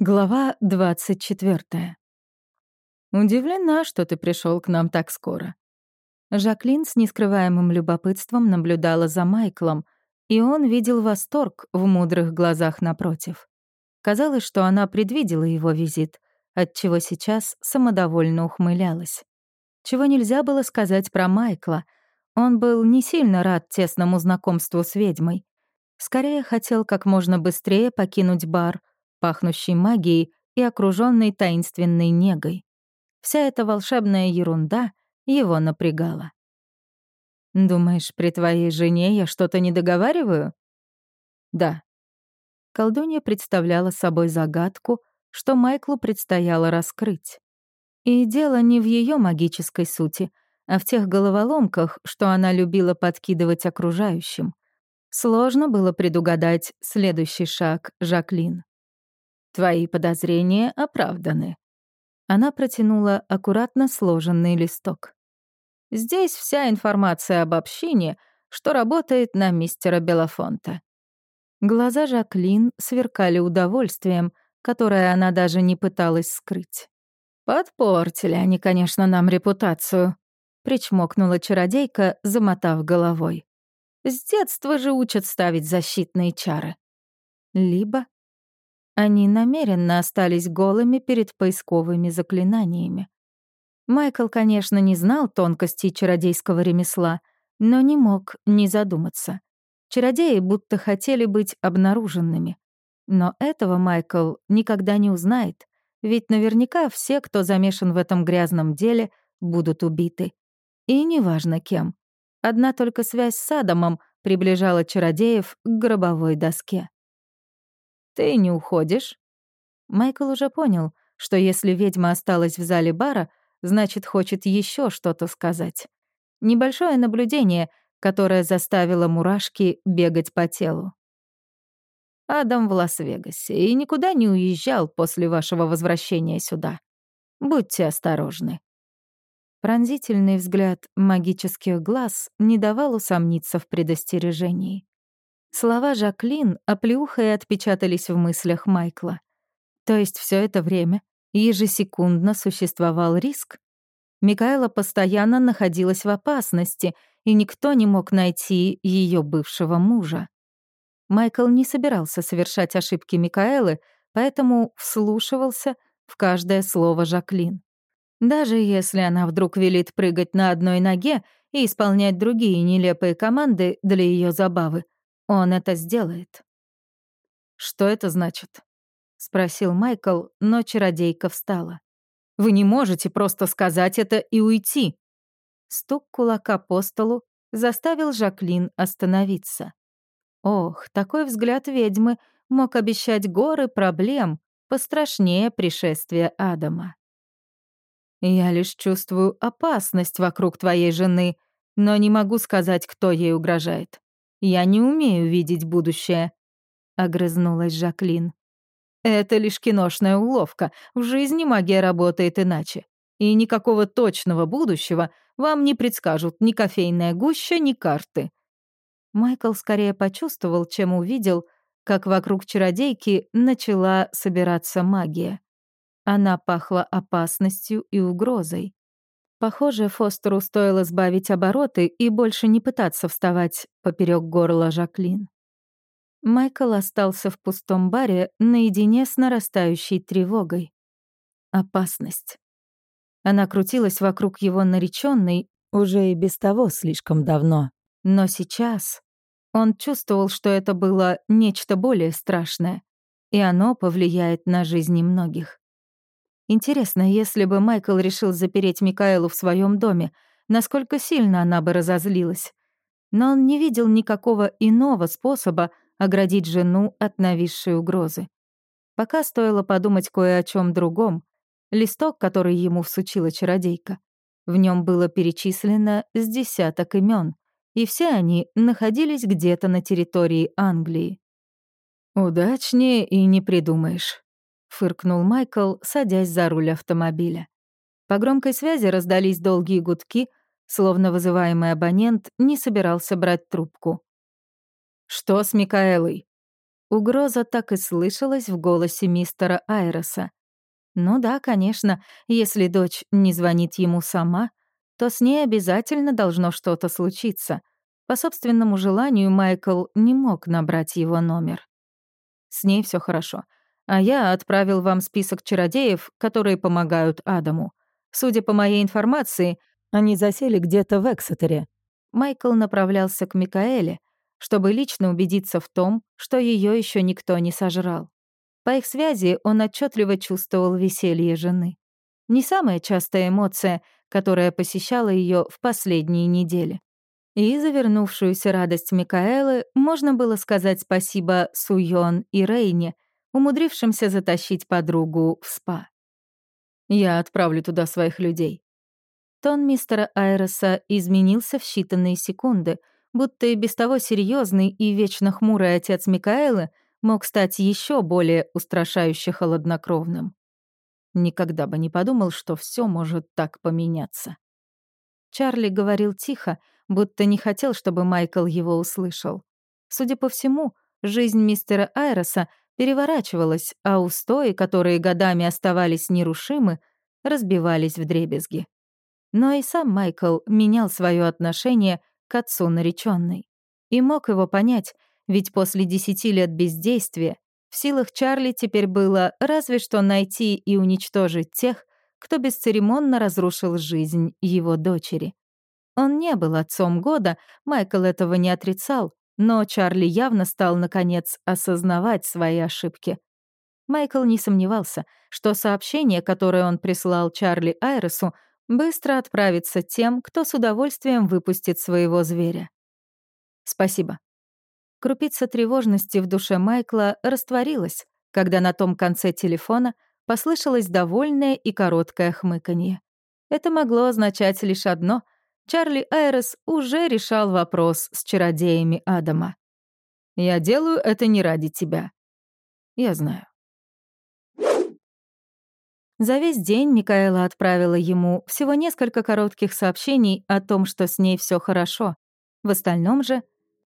Глава 24. «Удивлена, что ты пришел к нам так скоро». Жаклин с нескрываемым любопытством наблюдала за Майклом, и он видел восторг в мудрых глазах напротив. Казалось, что она предвидела его визит, отчего сейчас самодовольно ухмылялась. Чего нельзя было сказать про Майкла. Он был не сильно рад тесному знакомству с ведьмой. Скорее хотел как можно быстрее покинуть бар — пахнущий магией и окружённый таинственной негой. Вся эта волшебная ерунда его напрягала. «Думаешь, при твоей жене я что-то не договариваю?» «Да». Колдунья представляла собой загадку, что Майклу предстояло раскрыть. И дело не в её магической сути, а в тех головоломках, что она любила подкидывать окружающим. Сложно было предугадать следующий шаг Жаклин. Твои подозрения оправданы». Она протянула аккуратно сложенный листок. «Здесь вся информация об общине, что работает на мистера Белофонта». Глаза Жаклин сверкали удовольствием, которое она даже не пыталась скрыть. «Подпортили они, конечно, нам репутацию», — причмокнула чародейка, замотав головой. «С детства же учат ставить защитные чары». Либо они намеренно остались голыми перед поисковыми заклинаниями. Майкл, конечно, не знал тонкостей чародейского ремесла, но не мог не задуматься. Чародеи будто хотели быть обнаруженными. Но этого Майкл никогда не узнает, ведь наверняка все, кто замешан в этом грязном деле, будут убиты. И неважно кем. Одна только связь с Адамом приближала чародеев к гробовой доске. «Ты не уходишь?» Майкл уже понял, что если ведьма осталась в зале бара, значит, хочет еще что-то сказать. Небольшое наблюдение, которое заставило мурашки бегать по телу. Адам в Лас-Вегасе и никуда не уезжал после вашего возвращения сюда. Будьте осторожны. Пронзительный взгляд магических глаз не давал усомниться в предостережении. Слова Жаклин оплеухой отпечатались в мыслях Майкла. То есть все это время ежесекундно существовал риск? Микаэла постоянно находилась в опасности, и никто не мог найти ее бывшего мужа. Майкл не собирался совершать ошибки Микаэлы, поэтому вслушивался в каждое слово Жаклин. Даже если она вдруг велит прыгать на одной ноге и исполнять другие нелепые команды для ее забавы, он это сделает. Что это значит? спросил Майкл, но чародейка встала. Вы не можете просто сказать это и уйти. Стук кулака по столу заставил Жаклин остановиться. Ох, такой взгляд ведьмы мог обещать горы проблем, пострашнее пришествия Адама. «Я лишь чувствую опасность вокруг твоей жены, но не могу сказать, кто ей угрожает. Я не умею видеть будущее», — огрызнулась Жаклин. «Это лишь киношная уловка. В жизни магия работает иначе. И никакого точного будущего вам не предскажут ни кофейная гуща, ни карты». Майкл скорее почувствовал, чем увидел, как вокруг чародейки начала собираться магия. Она пахла опасностью и угрозой. Похоже, Фостеру стоило сбавить обороты и больше не пытаться вставать поперек горла Жаклин. Майкл остался в пустом баре наедине с нарастающей тревогой. Опасность. Она крутилась вокруг его нареченной уже и без того слишком давно. Но сейчас он чувствовал, что это было нечто более страшное, и оно повлияет на жизни многих. Интересно, если бы Майкл решил запереть Микаэлу в своем доме, насколько сильно она бы разозлилась. Но он не видел никакого иного способа оградить жену от нависшей угрозы. Пока стоило подумать кое о чем другом. Листок, который ему всучила чародейка. В нем было перечислено с десяток имен, и все они находились где-то на территории Англии. «Удачнее и не придумаешь», — фыркнул Майкл, садясь за руль автомобиля. По громкой связи раздались долгие гудки, словно вызываемый абонент не собирался брать трубку. «Что с Микаэлой?» Угроза так и слышалась в голосе мистера Айроса. Ну да, конечно, если дочь не звонит ему сама, то с ней обязательно должно что-то случиться. По собственному желанию Майкл не мог набрать его номер. С ней все хорошо. А я отправил вам список чародеев, которые помогают Адаму. Судя по моей информации, они засели где-то в Эксетере. Майкл направлялся к Микаэле, чтобы лично убедиться в том, что ее еще никто не сожрал. По их связи он отчетливо чувствовал веселье жены. Не самая частая эмоция, которая посещала ее в последние недели. И завернувшуюся радость Микаэлы можно было сказать спасибо Суйон и Рейне, умудрившимся затащить подругу в спа. «Я отправлю туда своих людей». Тон мистера Айроса изменился в считанные секунды, будто и без того серьезный и вечно хмурый отец Микаэлы мог стать еще более устрашающе холоднокровным. Никогда бы не подумал, что все может так поменяться. Чарли говорил тихо, будто не хотел, чтобы Майкл его услышал. Судя по всему, жизнь мистера Айроса переворачивалась, а устои, которые годами оставались нерушимы, разбивались в дребезги. Но и сам Майкл менял свое отношение к отцу нареченной. И мог его понять, ведь после десяти лет бездействия в силах Чарли теперь было разве что найти и уничтожить тех, кто бесцеремонно разрушил жизнь его дочери. Он не был отцом года, Майкл этого не отрицал, но Чарли явно стал, наконец, осознавать свои ошибки. Майкл не сомневался, что сообщение, которое он прислал Чарли Айресу, быстро отправится тем, кто с удовольствием выпустит своего зверя. «Спасибо». Крупица тревожности в душе Майкла растворилась, когда на том конце телефона послышалось довольное и короткое хмыканье. Это могло означать лишь одно — Чарли Айрес уже решал вопрос с чародеями Адама. «Я делаю это не ради тебя». «Я знаю». За весь день Микаэла отправила ему всего несколько коротких сообщений о том, что с ней все хорошо. В остальном же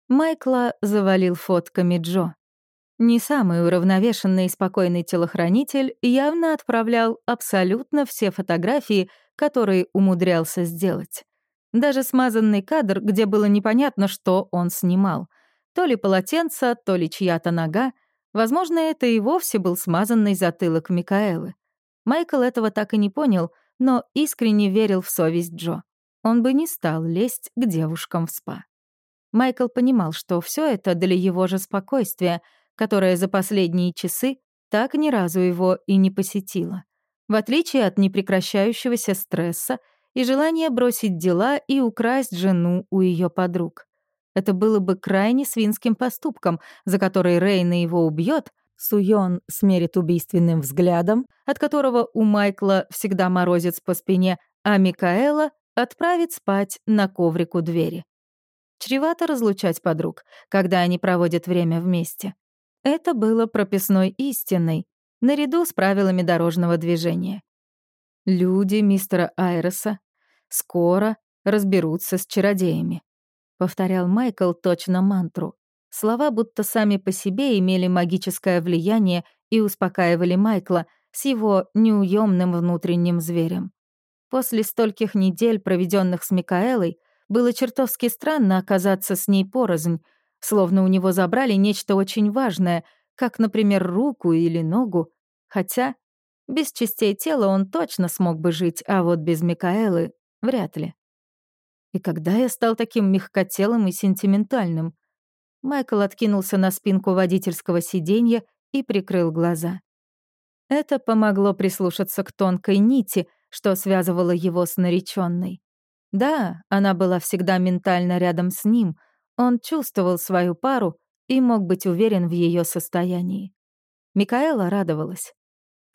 Майкла завалил фотками Джо. Не самый уравновешенный и спокойный телохранитель явно отправлял абсолютно все фотографии, которые умудрялся сделать. Даже смазанный кадр, где было непонятно, что он снимал. То ли полотенце, то ли чья-то нога. Возможно, это и вовсе был смазанный затылок Микаэлы. Майкл этого так и не понял, но искренне верил в совесть Джо. Он бы не стал лезть к девушкам в спа. Майкл понимал, что все это для его же спокойствия, которое за последние часы так ни разу его и не посетило. В отличие от непрекращающегося стресса и желание бросить дела и украсть жену у ее подруг. Это было бы крайне свинским поступком, за который Рейна его убьет, Суён смерит убийственным взглядом, от которого у Майкла всегда морозец по спине, а Микаэла отправит спать на коврик у двери. Чревато разлучать подруг, когда они проводят время вместе. Это было прописной истиной, наряду с правилами дорожного движения. Люди мистера Айреса скоро разберутся с чародеями. Повторял Майкл точно мантру. Слова будто сами по себе имели магическое влияние и успокаивали Майкла с его неуемным внутренним зверем. После стольких недель, проведенных с Микаэлой, было чертовски странно оказаться с ней порознь, словно у него забрали нечто очень важное, как, например, руку или ногу, хотя без частей тела он точно смог бы жить, а вот без Микаэлы — вряд ли. И когда я стал таким мягкотелым и сентиментальным? Майкл откинулся на спинку водительского сиденья и прикрыл глаза. Это помогло прислушаться к тонкой нити, что связывало его с нареченной. Да, она была всегда ментально рядом с ним, он чувствовал свою пару и мог быть уверен в ее состоянии. Микаэла радовалась.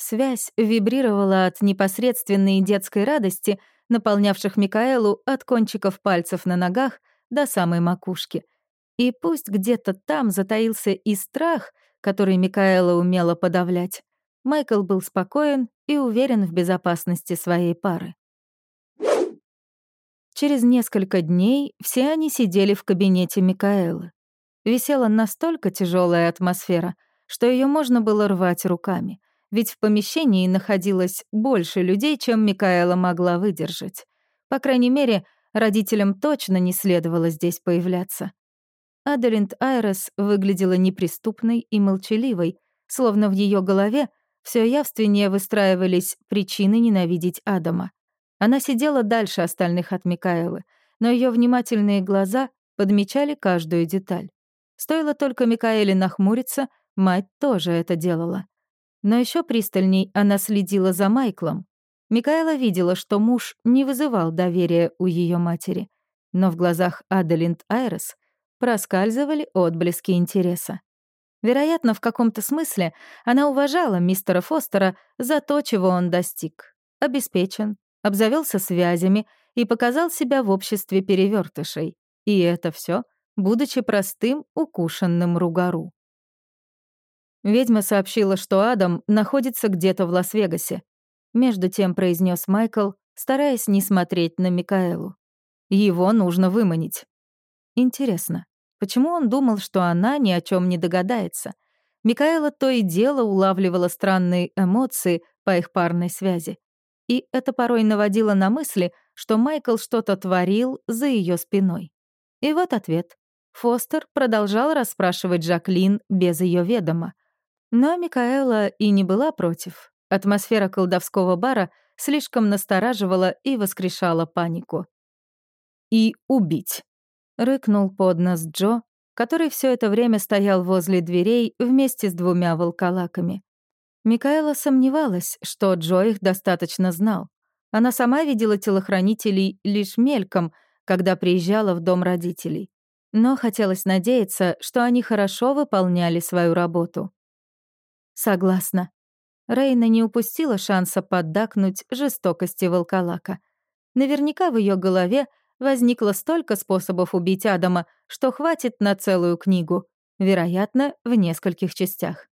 Связь вибрировала от непосредственной детской радости, наполнявших Микаэлу от кончиков пальцев на ногах до самой макушки. И пусть где-то там затаился и страх, который Микаэла умела подавлять, Майкл был спокоен и уверен в безопасности своей пары. Через несколько дней все они сидели в кабинете Микаэлы. висела настолько тяжелая атмосфера, что ее можно было рвать руками, ведь в помещении находилось больше людей, чем Микаэла могла выдержать. По крайней мере, родителям точно не следовало здесь появляться. Адалинд Айрес выглядела неприступной и молчаливой, словно в ее голове все явственнее выстраивались причины ненавидеть Адама. Она сидела дальше остальных от Микаэлы, но ее внимательные глаза подмечали каждую деталь. Стоило только Микаэле нахмуриться, мать тоже это делала. Но еще пристальней она следила за Майклом. Микаэла видела, что муж не вызывал доверия у ее матери, но в глазах Адалинд Айрес проскальзывали отблески интереса. Вероятно, в каком-то смысле она уважала мистера Фостера за то, чего он достиг. Обеспечен, обзавелся связями и показал себя в обществе перевертышей. И это все, будучи простым, укушенным ругару. Ведьма сообщила, что Адам находится где-то в Лас-Вегасе. Между тем произнес Майкл, стараясь не смотреть на Микаэлу. Его нужно выманить. Интересно, Почему он думал, что она ни о чем не догадается? Микаэла то и дело улавливала странные эмоции по их парной связи. И это порой наводило на мысли, что Майкл что-то творил за ее спиной. И вот ответ. Фостер продолжал расспрашивать Жаклин без ее ведома. Но Микаэла и не была против. Атмосфера колдовского бара слишком настораживала и воскрешала панику. «И убить», Рыкнул под нос Джо, который все это время стоял возле дверей вместе с двумя волколаками. Микаэла сомневалась, что Джо их достаточно знал. Она сама видела телохранителей лишь мельком, когда приезжала в дом родителей. Но хотелось надеяться, что они хорошо выполняли свою работу. Согласна. Рейна не упустила шанса поддакнуть жестокости волколака. Наверняка в ее голове возникло столько способов убить Адама, что хватит на целую книгу, вероятно, в нескольких частях.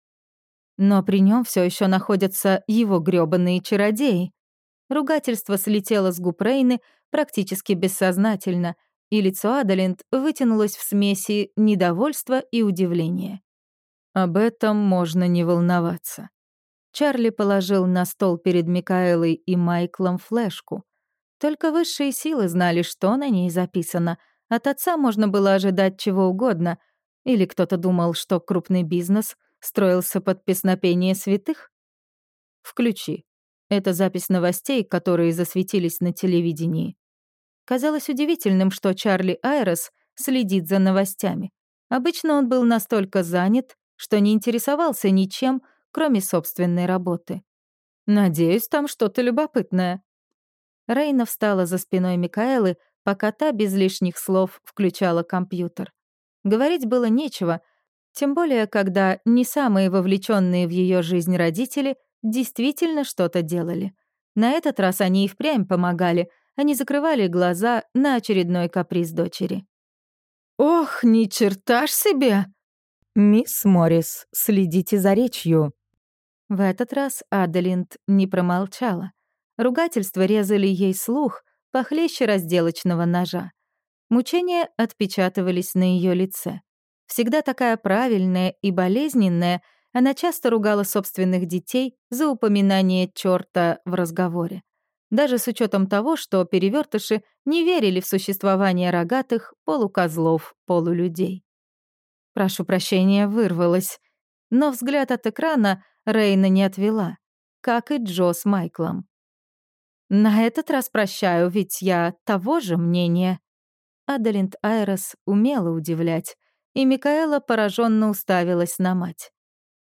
Но при нем все еще находятся его грёбаные чародеи. Ругательство слетело с губ Рейны практически бессознательно, и лицо Адалент вытянулось в смеси недовольства и удивления. Об этом можно не волноваться. Чарли положил на стол перед Микаэлой и Майклом флешку. Только высшие силы знали, что на ней записано. От отца можно было ожидать чего угодно. Или кто-то думал, что крупный бизнес строился под песнопение святых? Включи. Это запись новостей, которые засветились на телевидении. Казалось удивительным, что Чарли Айрес следит за новостями. Обычно он был настолько занят, что не интересовался ничем, кроме собственной работы. «Надеюсь, там что-то любопытное», Рейна встала за спиной Микаэлы, пока та без лишних слов включала компьютер. Говорить было нечего, тем более, когда не самые вовлеченные в ее жизнь родители действительно что-то делали. На этот раз они и впрямь помогали, они закрывали глаза на очередной каприз дочери. «Ох, ни черта ж себе!» «Мисс Моррис, следите за речью». В этот раз Адалинд не промолчала. Ругательства резали ей слух похлеще разделочного ножа. Мучения отпечатывались на ее лице. Всегда такая правильная и болезненная, она часто ругала собственных детей за упоминание чёрта в разговоре. Даже с учетом того, что перевертыши не верили в существование рогатых полукозлов, полулюдей. Прошу прощения, вырвалась. Но взгляд от экрана Рейна не отвела, как и Джо с Майклом. На этот раз прощаю, ведь я того же мнения. Адалинд Айрос умела удивлять, и Микаэла пораженно уставилась на мать.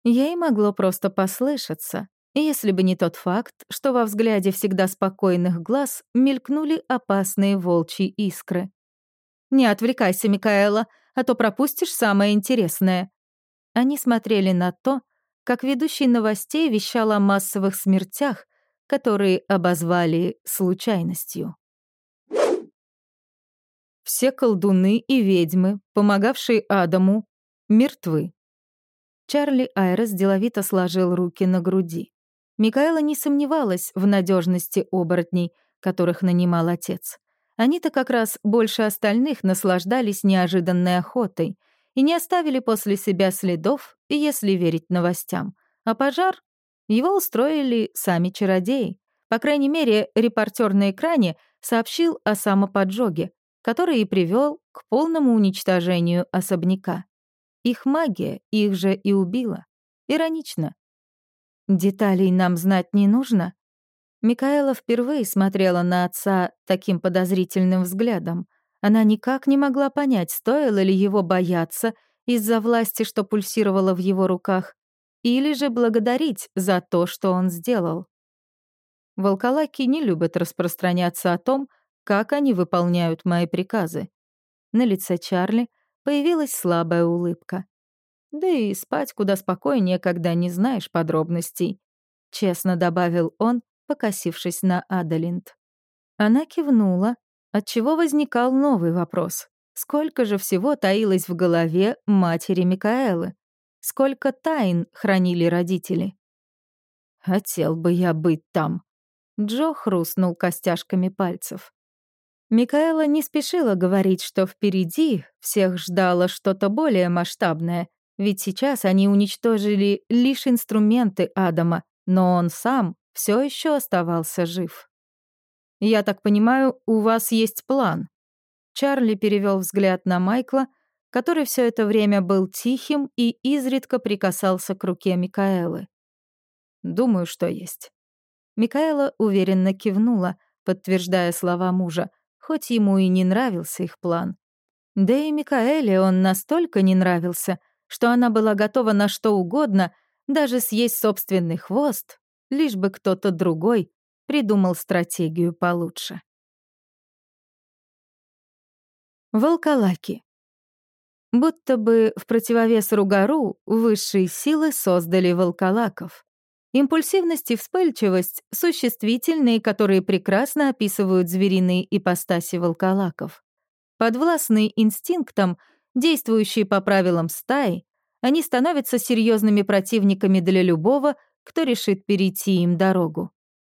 Ей могло просто послышаться, если бы не тот факт, что во взгляде всегда спокойных глаз мелькнули опасные волчьи искры. «Не отвлекайся, Микаэла, а то пропустишь самое интересное». Они смотрели на то, как ведущий новостей вещал о массовых смертях, которые обозвали случайностью. Все колдуны и ведьмы, помогавшие Адаму, мертвы. Чарли Айрес деловито сложил руки на груди. Микаэла не сомневалась в надежности оборотней, которых нанимал отец. Они-то как раз больше остальных наслаждались неожиданной охотой, и не оставили после себя следов, если верить новостям. А пожар? Его устроили сами чародеи. По крайней мере, репортер на экране сообщил о самоподжоге, который и привел к полному уничтожению особняка. Их магия их же и убила. Иронично. Деталей нам знать не нужно. Микаэла впервые смотрела на отца таким подозрительным взглядом. Она никак не могла понять, стоило ли его бояться из-за власти, что пульсировала в его руках, или же благодарить за то, что он сделал. Волколаки не любят распространяться о том, как они выполняют мои приказы. На лице Чарли появилась слабая улыбка. Да и спать куда спокойнее, когда не знаешь подробностей. Честно добавил он, покосившись на Адалинд. Она кивнула, отчего возникал новый вопрос. Сколько же всего таилось в голове матери Микаэлы? Сколько тайн хранили родители? «Хотел бы я быть там», — Джо хрустнул костяшками пальцев. Микаэла не спешила говорить, что впереди всех ждало что-то более масштабное, ведь сейчас они уничтожили лишь инструменты Адама, но он сам все еще оставался жив. «Я так понимаю, у вас есть план?» Чарли перевел взгляд на Майкла, который все это время был тихим и изредка прикасался к руке Микаэлы. «Думаю, что есть». Микаэла уверенно кивнула, подтверждая слова мужа, хоть ему и не нравился их план. Да и Микаэле он настолько не нравился, что она была готова на что угодно, даже съесть собственный хвост, лишь бы кто-то другой придумал стратегию получше. Волколаки. Будто бы в противовес Ругару высшие силы создали волколаков. Импульсивность и вспыльчивость — существительные, которые прекрасно описывают звериные ипостаси волколаков. Подвластные инстинктам, действующие по правилам стаи, они становятся серьезными противниками для любого, кто решит перейти им дорогу.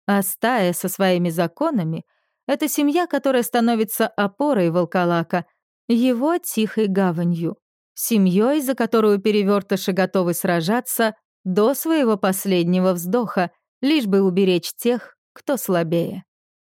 А стая со своими законами — это семья, которая становится опорой волколака, его тихой гаванью, семьей, за которую перевертыши готовы сражаться до своего последнего вздоха, лишь бы уберечь тех, кто слабее.